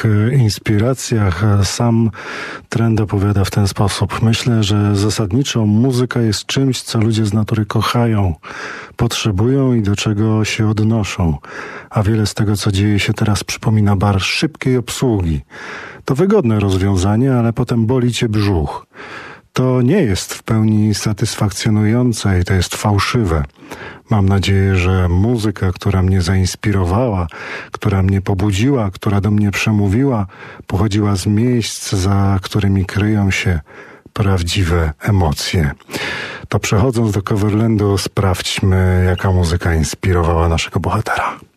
swoich e, inspiracjach sam Trend opowiada w ten sposób. Myślę, że zasadniczo muzyka jest czymś, co ludzie z natury kochają, potrzebują i do czego się odnoszą. A wiele z tego, co dzieje się teraz, przypomina bar szybkiej obsługi. To wygodne rozwiązanie, ale potem boli cię brzuch to nie jest w pełni satysfakcjonujące i to jest fałszywe. Mam nadzieję, że muzyka, która mnie zainspirowała, która mnie pobudziła, która do mnie przemówiła, pochodziła z miejsc, za którymi kryją się prawdziwe emocje. To przechodząc do Coverlandu, sprawdźmy, jaka muzyka inspirowała naszego bohatera.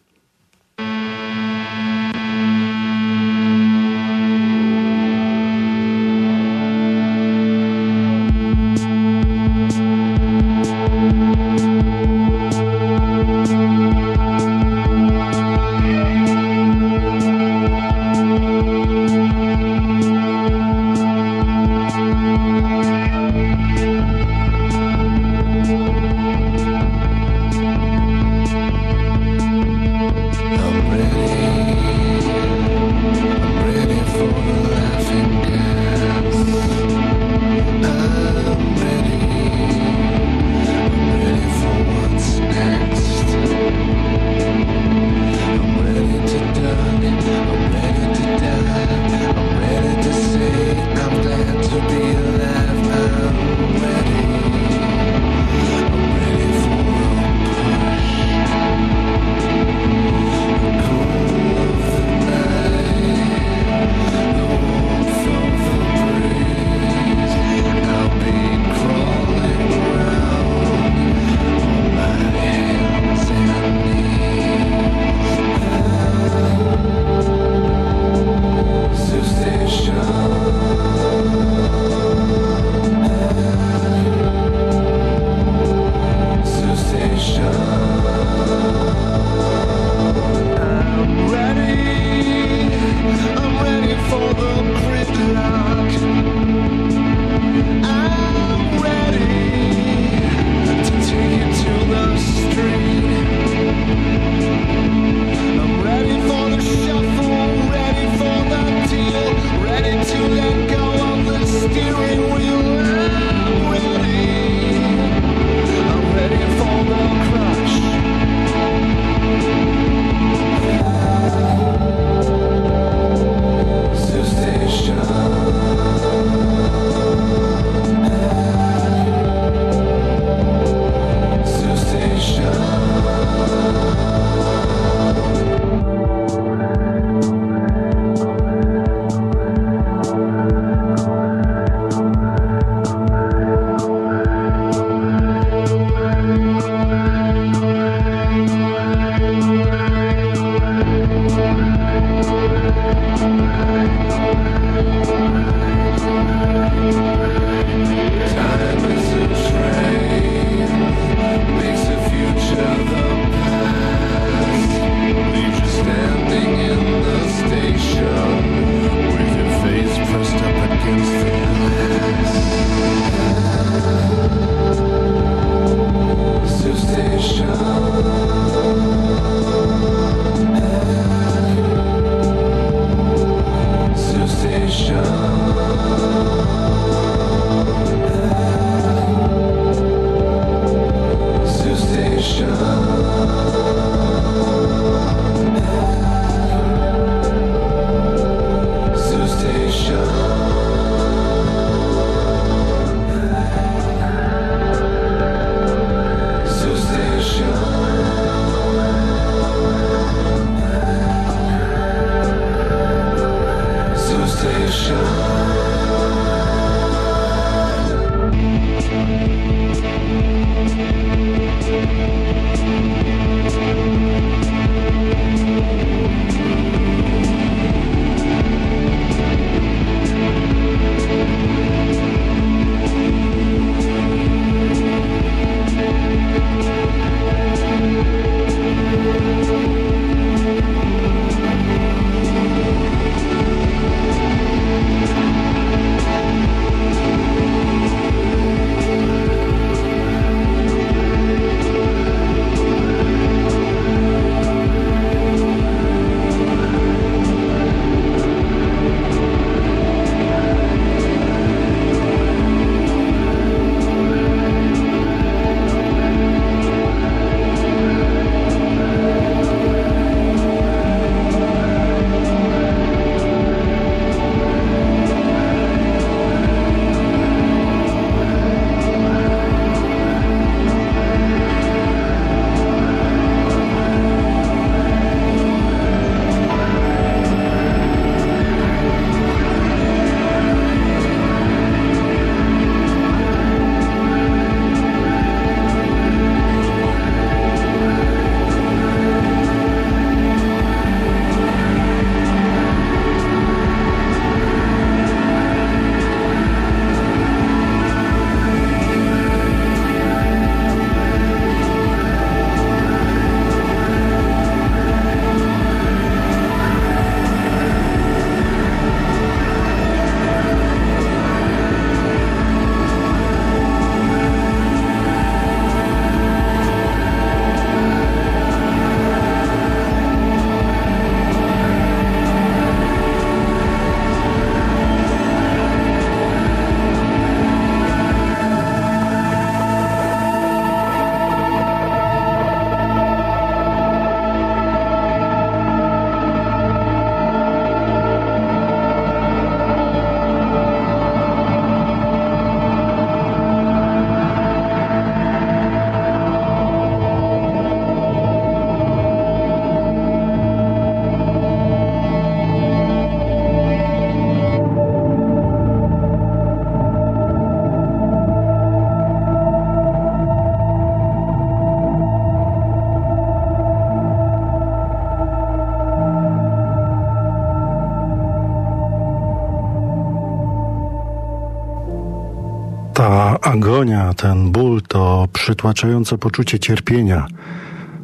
Przytłaczające poczucie cierpienia.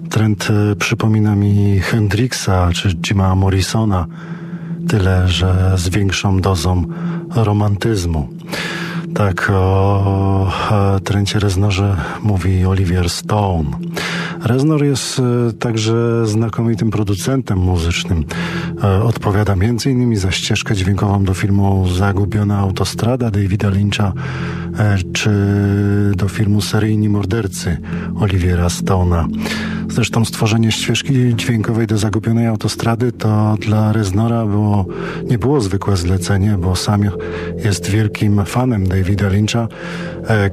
Trend e, przypomina mi Hendrixa czy Jima Morrisona, tyle że z większą dozą romantyzmu. Tak o trencie Reznorze mówi Olivier Stone. Reznor jest e, także znakomitym producentem muzycznym. E, odpowiada m.in. za ścieżkę dźwiękową do filmu Zagubiona autostrada Davida Lyncha e, czy do filmu Seryjni mordercy Oliviera Stone'a. Zresztą stworzenie ścieżki dźwiękowej do Zagubionej autostrady to dla Reznora było, nie było zwykłe zlecenie, bo sam jest wielkim fanem Davida Lyncha.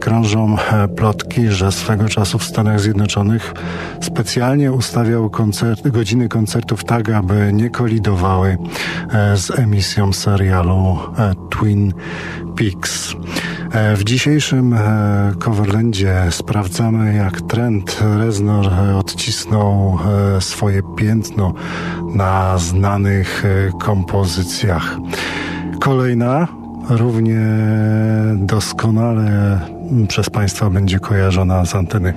Krążą plotki, że swego czasu w Stanach Zjednoczonych specjalnie ustawiał koncert, godziny koncertów tak, aby nie kolidowały e, z emisją serialu e, Twin Peaks. E, w dzisiejszym Coverlandzie sprawdzamy, jak trend Reznor odcisnął swoje piętno na znanych kompozycjach. Kolejna równie doskonale przez Państwa będzie kojarzona z anteny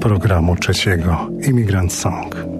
programu trzeciego Immigrant Song.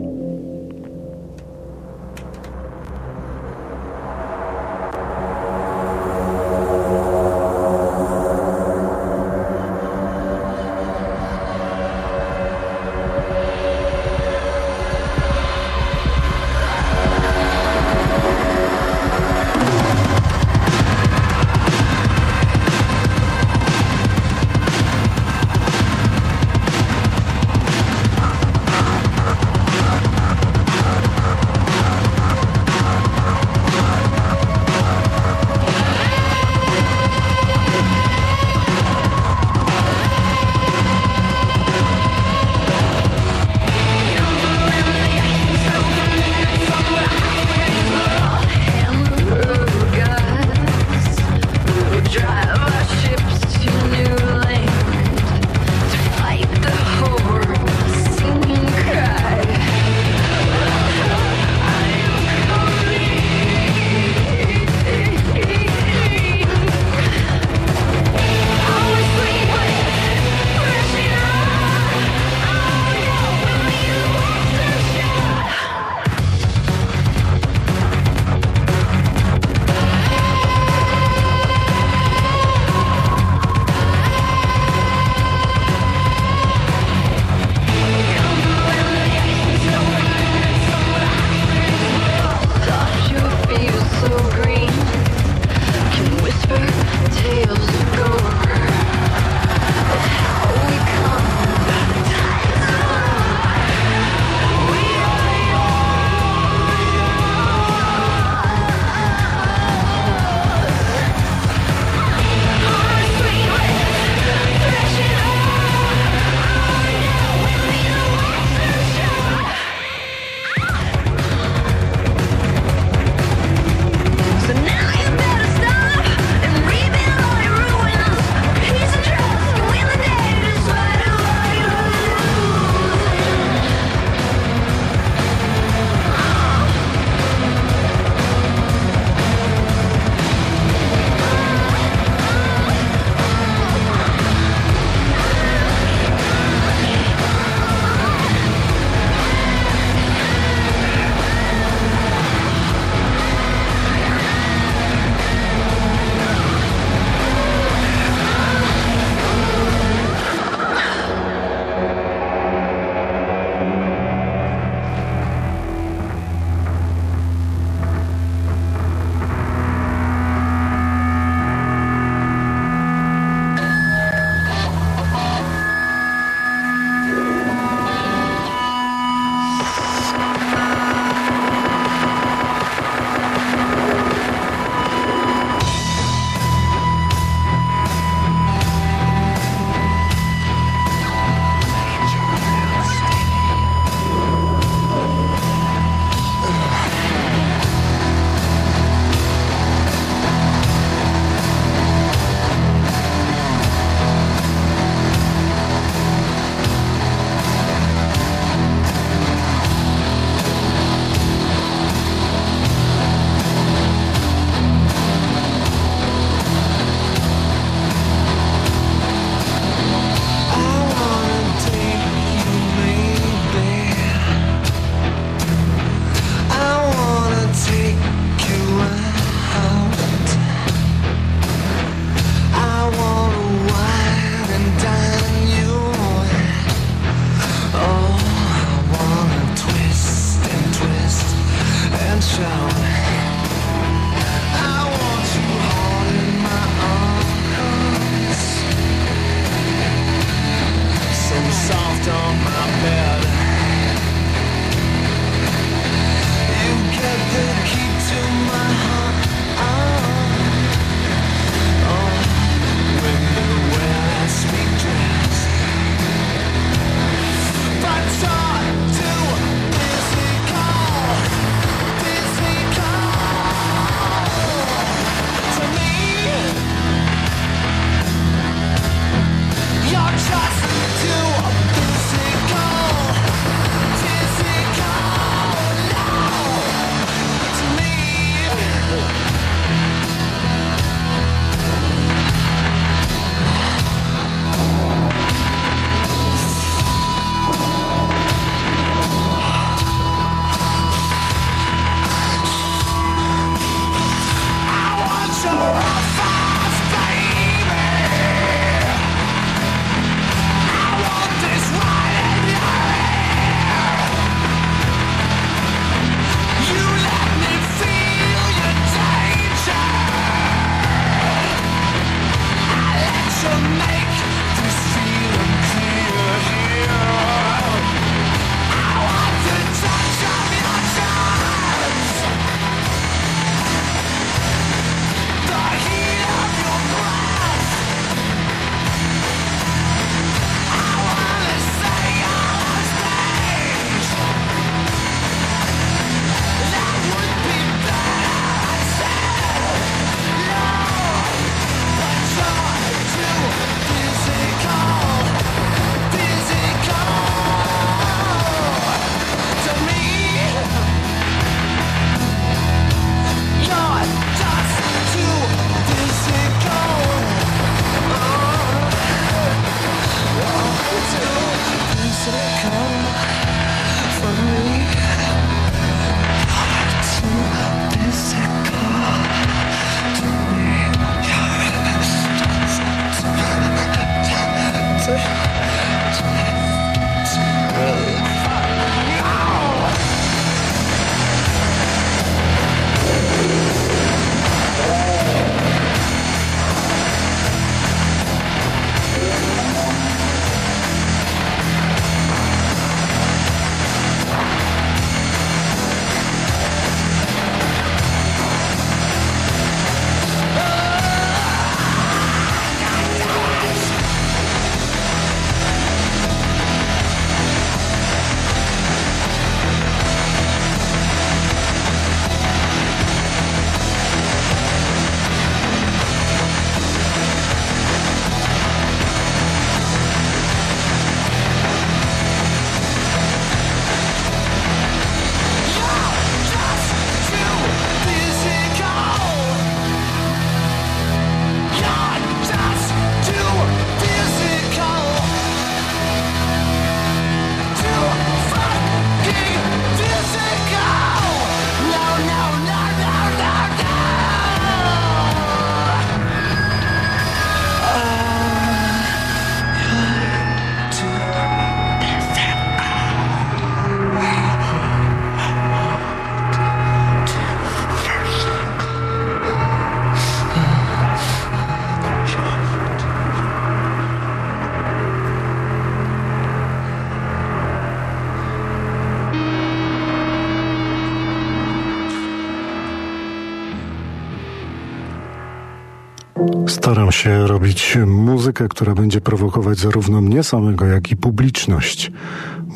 Się robić muzykę, która będzie prowokować zarówno mnie samego, jak i publiczność.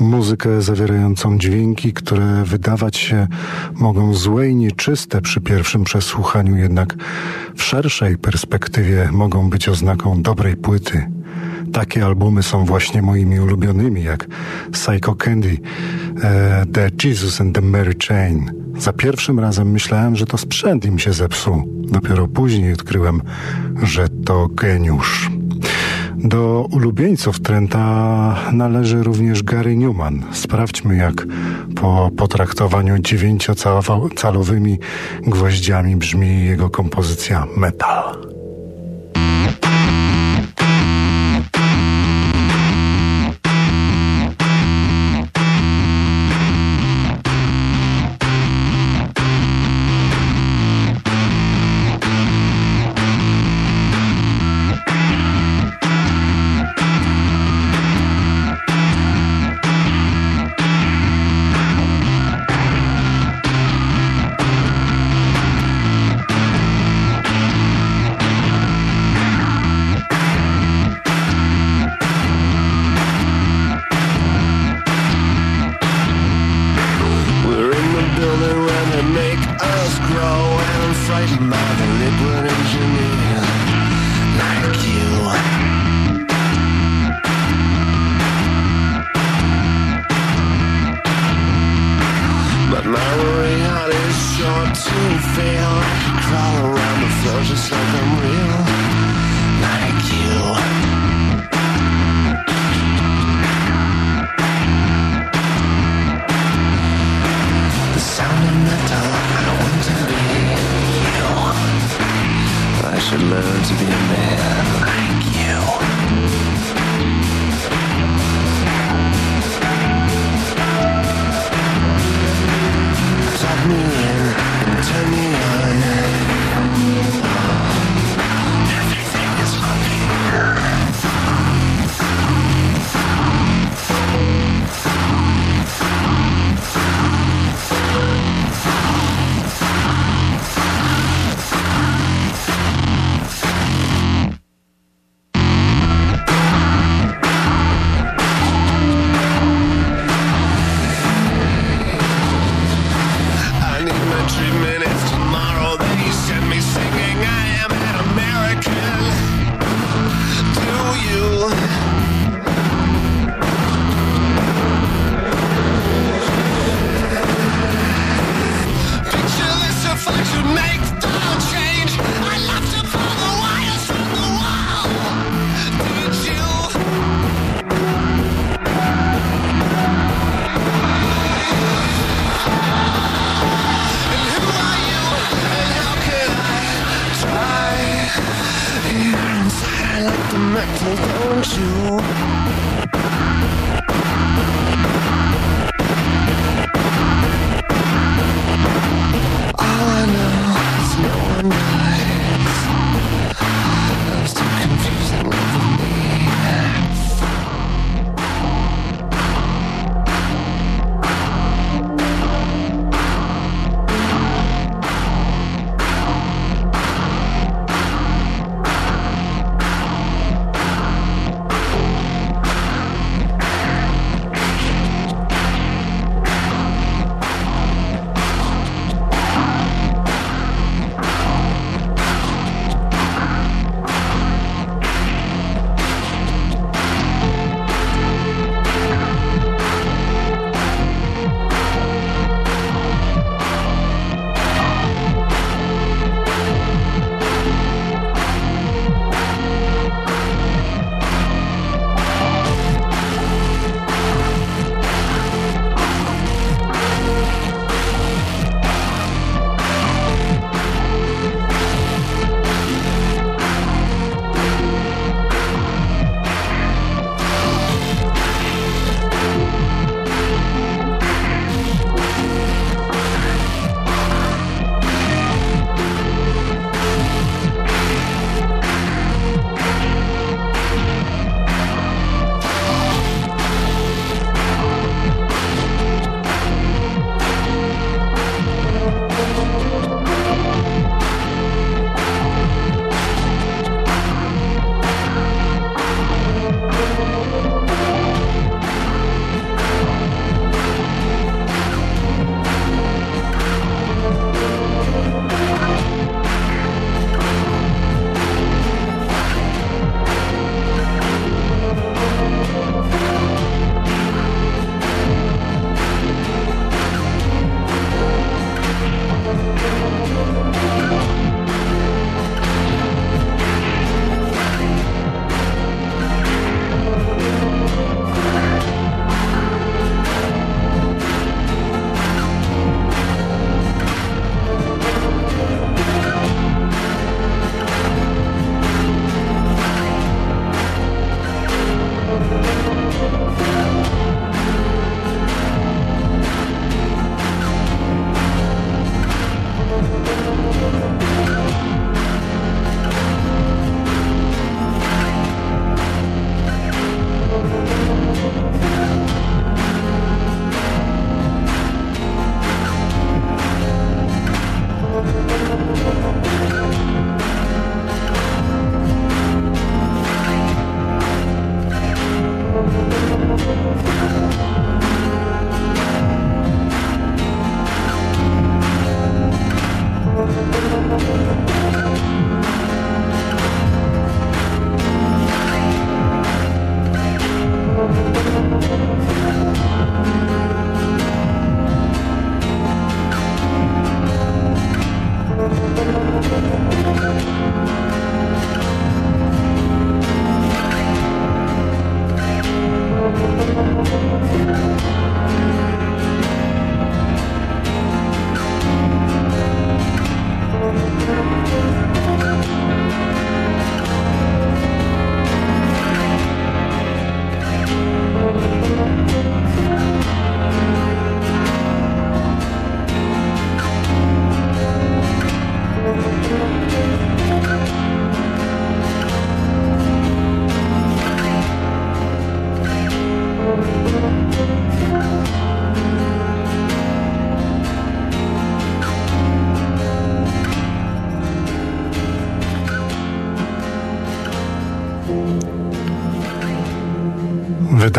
Muzykę zawierającą dźwięki, które wydawać się mogą złe i nieczyste przy pierwszym przesłuchaniu, jednak w szerszej perspektywie mogą być oznaką dobrej płyty. Takie albumy są właśnie moimi ulubionymi, jak Psycho Candy, e, The Jesus and the Mary Chain. Za pierwszym razem myślałem, że to sprzęt im się zepsuł. Dopiero później odkryłem, że to geniusz. Do ulubieńców Trenta należy również Gary Newman. Sprawdźmy, jak po potraktowaniu dziewięciocalowymi gwoździami brzmi jego kompozycja Metal.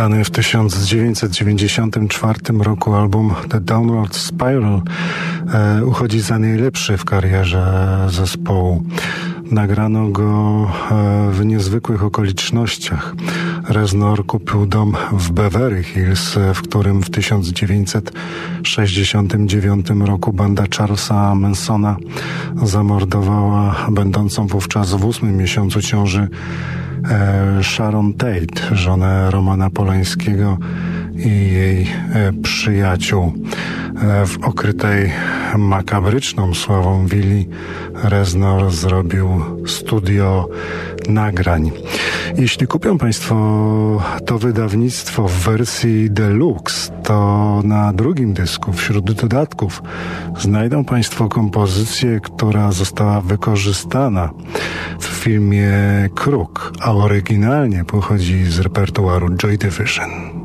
Wydany w 1994 roku album The Downward Spiral e, uchodzi za najlepszy w karierze zespołu. Nagrano go e, w niezwykłych okolicznościach. Reznor kupił dom w Beverly Hills, w którym w 1969 roku banda Charlesa Mansona zamordowała będącą wówczas w ósmym miesiącu ciąży e, Sharon Tate, żonę Romana Polańskiego i jej e, przyjaciół. W okrytej makabryczną sławą willi Reznor zrobił studio nagrań. Jeśli kupią Państwo to wydawnictwo w wersji deluxe, to na drugim dysku wśród dodatków znajdą Państwo kompozycję, która została wykorzystana w filmie Kruk, a oryginalnie pochodzi z repertuaru Joy Division.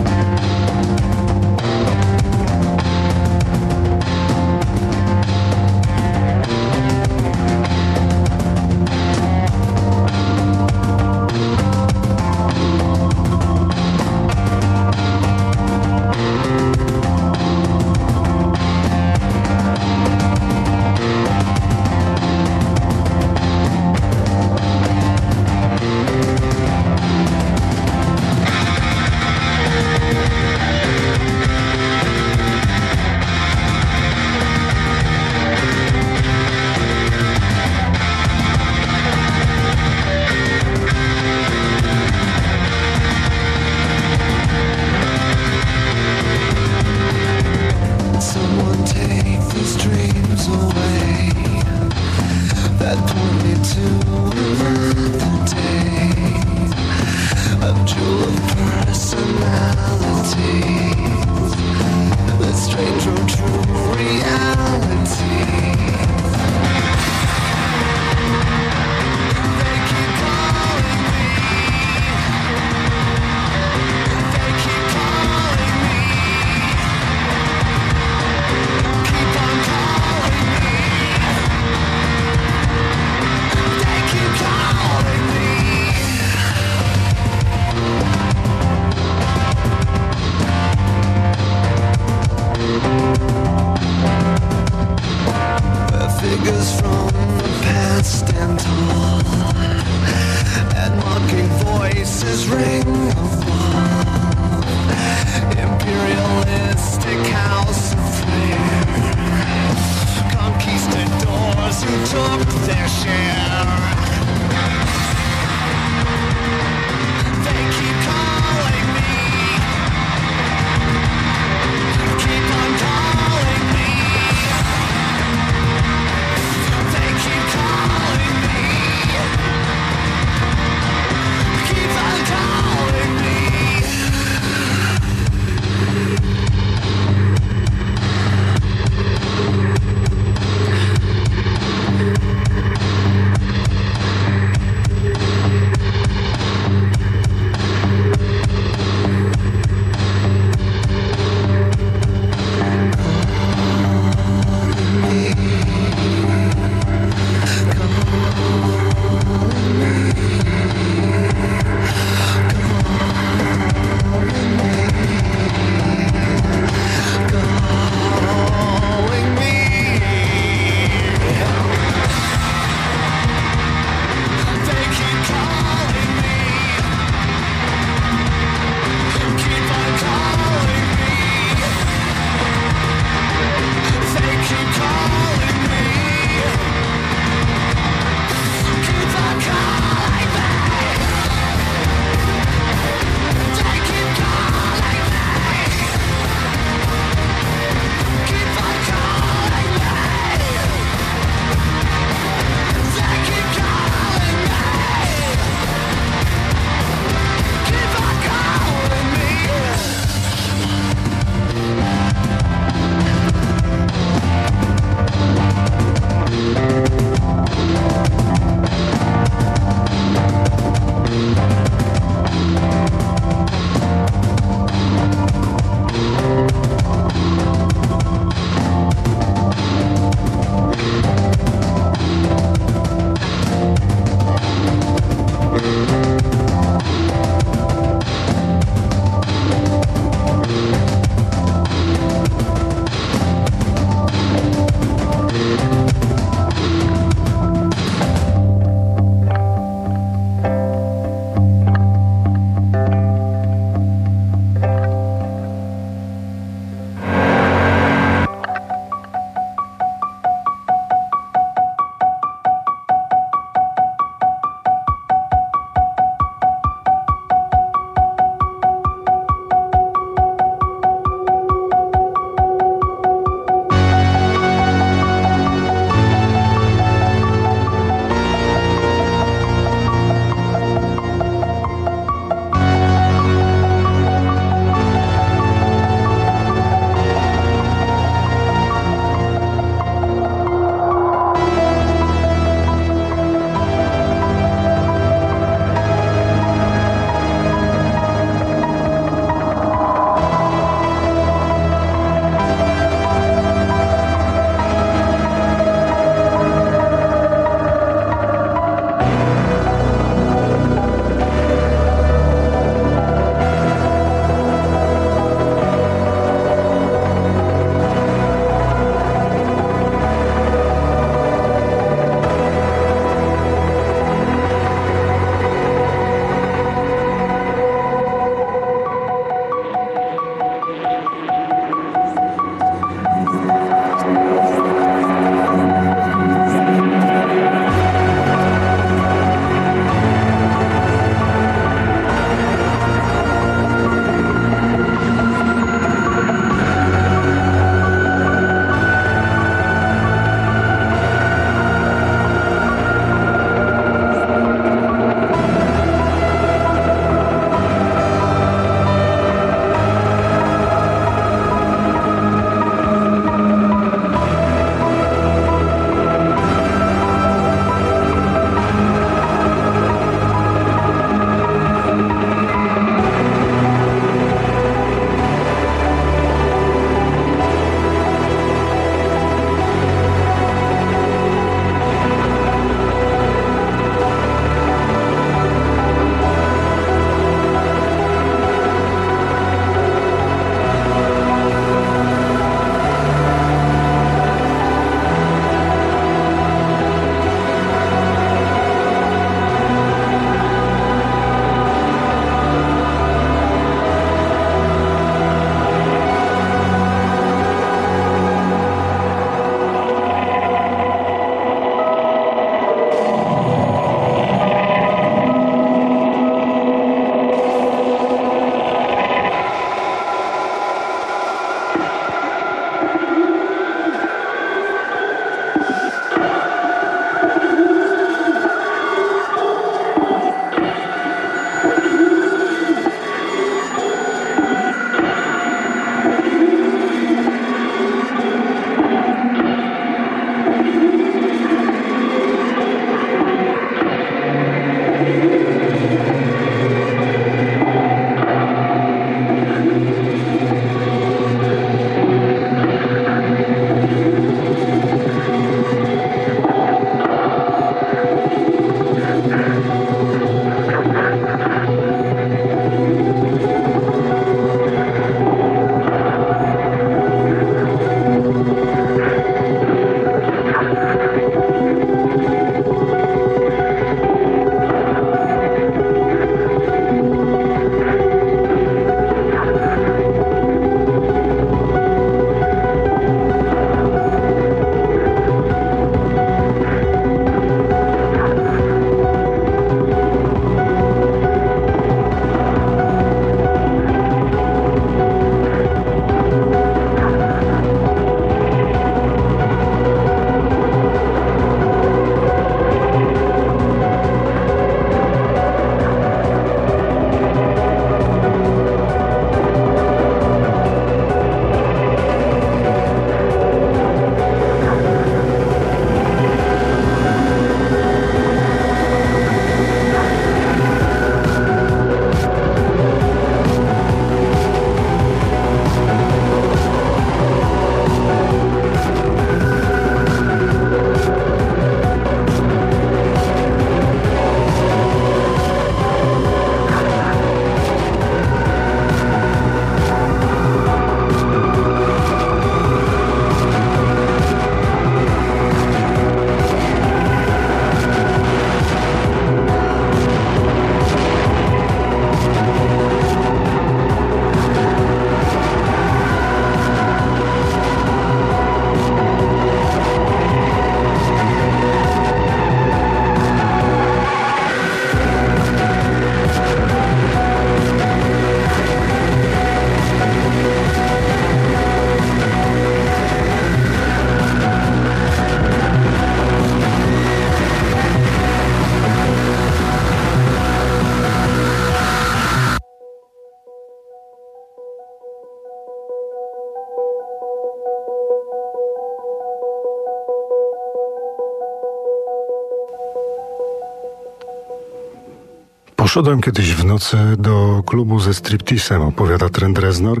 Poszedłem kiedyś w nocy do klubu ze striptisem, opowiada Trent Reznor,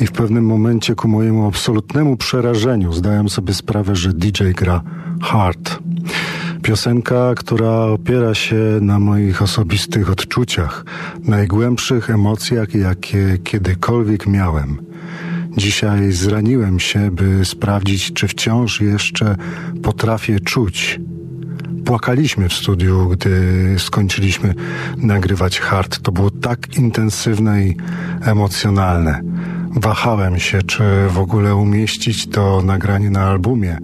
i w pewnym momencie ku mojemu absolutnemu przerażeniu zdałem sobie sprawę, że DJ gra hard. Piosenka, która opiera się na moich osobistych odczuciach, najgłębszych emocjach, jakie kiedykolwiek miałem. Dzisiaj zraniłem się, by sprawdzić, czy wciąż jeszcze potrafię czuć płakaliśmy w studiu, gdy skończyliśmy nagrywać hard. To było tak intensywne i emocjonalne. Wahałem się, czy w ogóle umieścić to nagranie na albumie,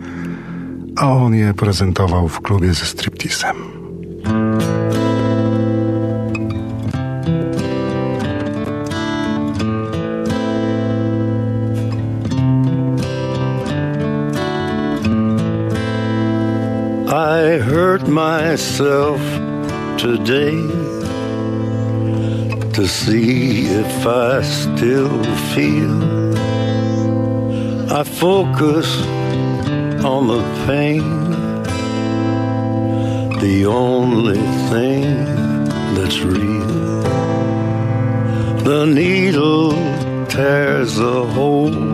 a on je prezentował w klubie ze striptisem. I hurt myself today to see if I still feel. I focus on the pain, the only thing that's real. The needle tears a hole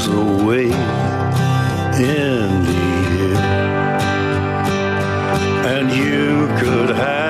goes away in the air. And you could have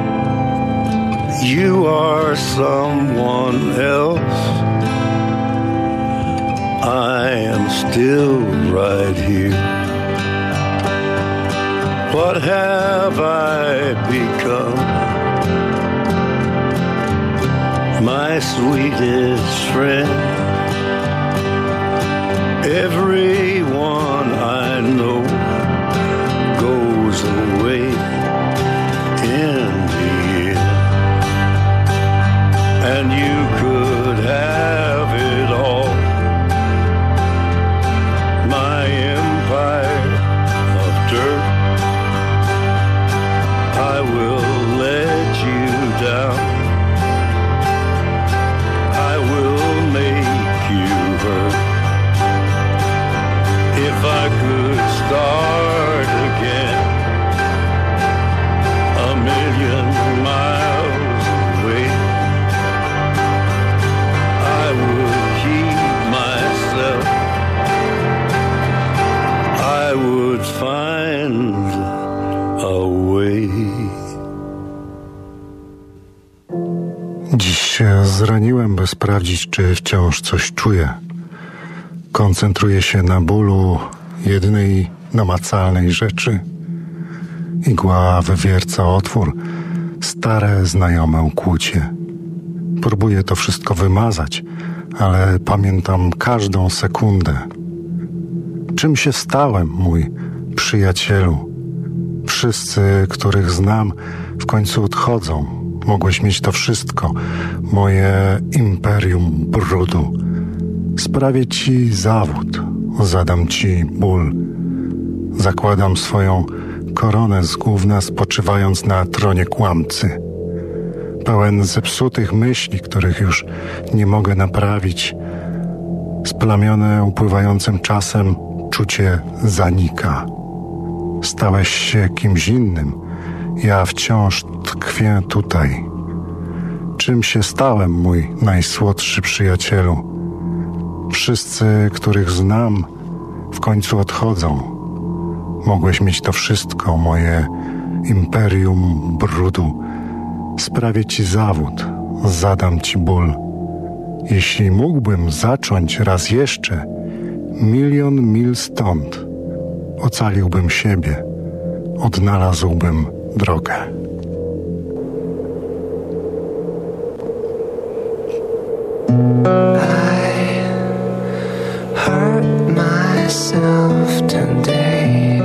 You are someone else. I am still right here. What have I become? My sweetest friend. Everyone could have się zraniłem, by sprawdzić, czy wciąż coś czuję. Koncentruję się na bólu jednej namacalnej rzeczy. Igła wywierca otwór, stare, znajome ukłucie. Próbuję to wszystko wymazać, ale pamiętam każdą sekundę. Czym się stałem, mój przyjacielu? Wszyscy, których znam, w końcu odchodzą. Mogłeś mieć to wszystko, moje imperium brudu. Sprawię ci zawód, zadam ci ból. Zakładam swoją koronę z gówna spoczywając na tronie kłamcy. Pełen zepsutych myśli, których już nie mogę naprawić, splamione upływającym czasem czucie zanika. Stałeś się kimś innym, ja wciąż tkwię tutaj. Czym się stałem, mój najsłodszy przyjacielu? Wszyscy, których znam, w końcu odchodzą. Mogłeś mieć to wszystko, moje imperium brudu. Sprawię ci zawód, zadam ci ból. Jeśli mógłbym zacząć raz jeszcze, milion mil stąd, ocaliłbym siebie, odnalazłbym drogę. I hurt myself today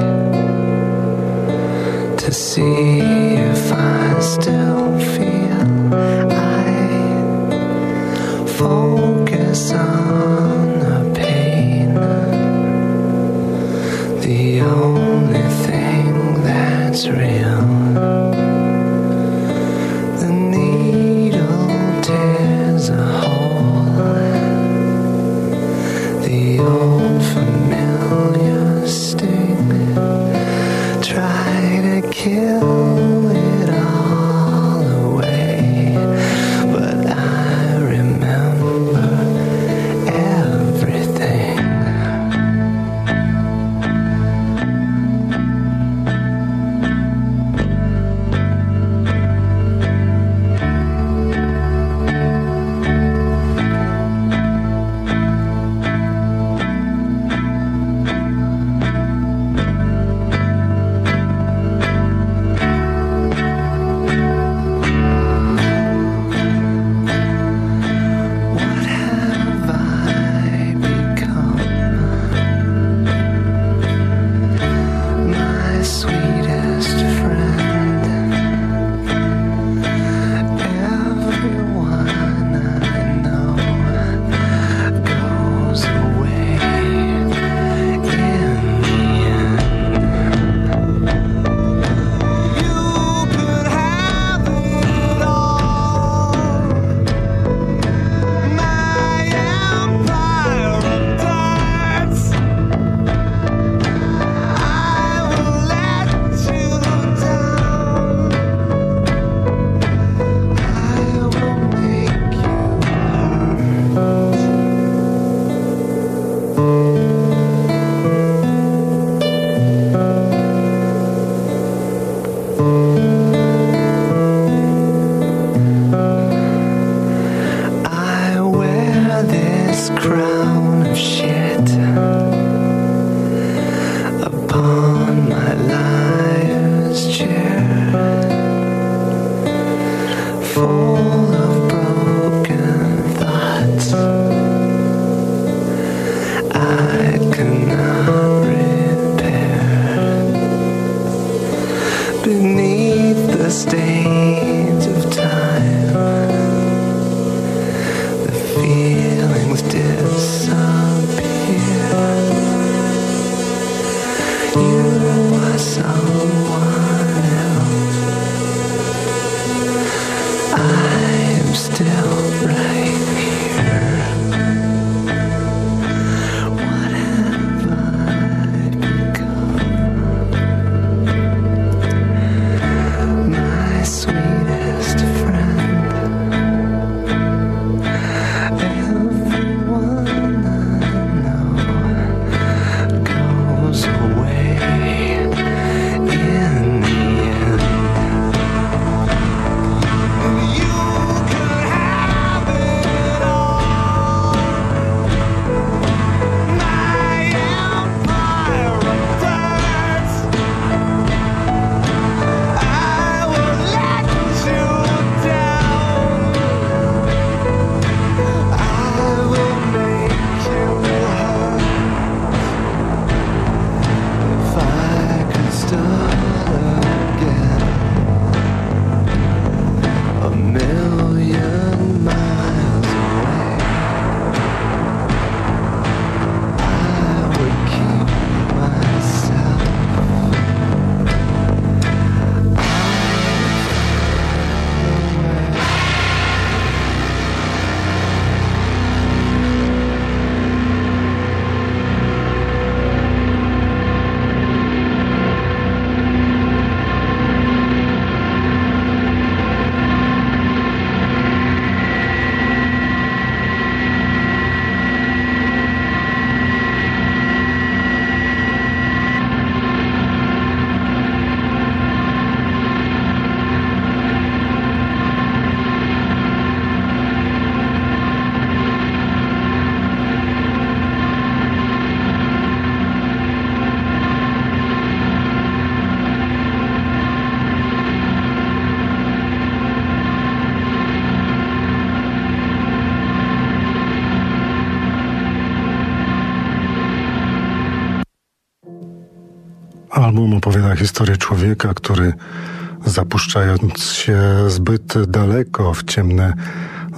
to see if I still feel. I focus on the pain, the only thing it's real. Historię człowieka, który zapuszczając się zbyt daleko w ciemne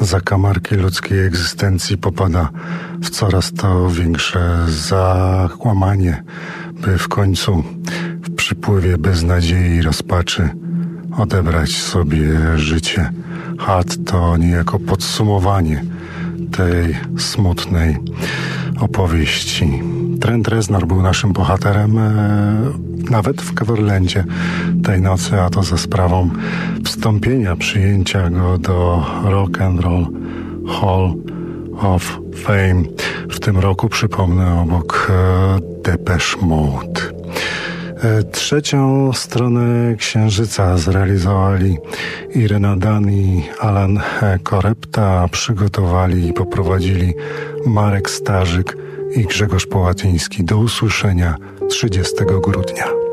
zakamarki ludzkiej egzystencji popada w coraz to większe zakłamanie, by w końcu w przypływie beznadziei i rozpaczy odebrać sobie życie. Hat to niejako podsumowanie tej smutnej opowieści. Trent Reznor był naszym bohaterem e, nawet w Coverlandzie tej nocy, a to za sprawą wstąpienia, przyjęcia go do Rock and Roll Hall of Fame. W tym roku, przypomnę, obok e, Depeche Mode. E, Trzecią stronę Księżyca zrealizowali Irena Dan i Alan Korepta, przygotowali i poprowadzili Marek Starzyk i Grzegorz Połatyński. Do usłyszenia 30 grudnia.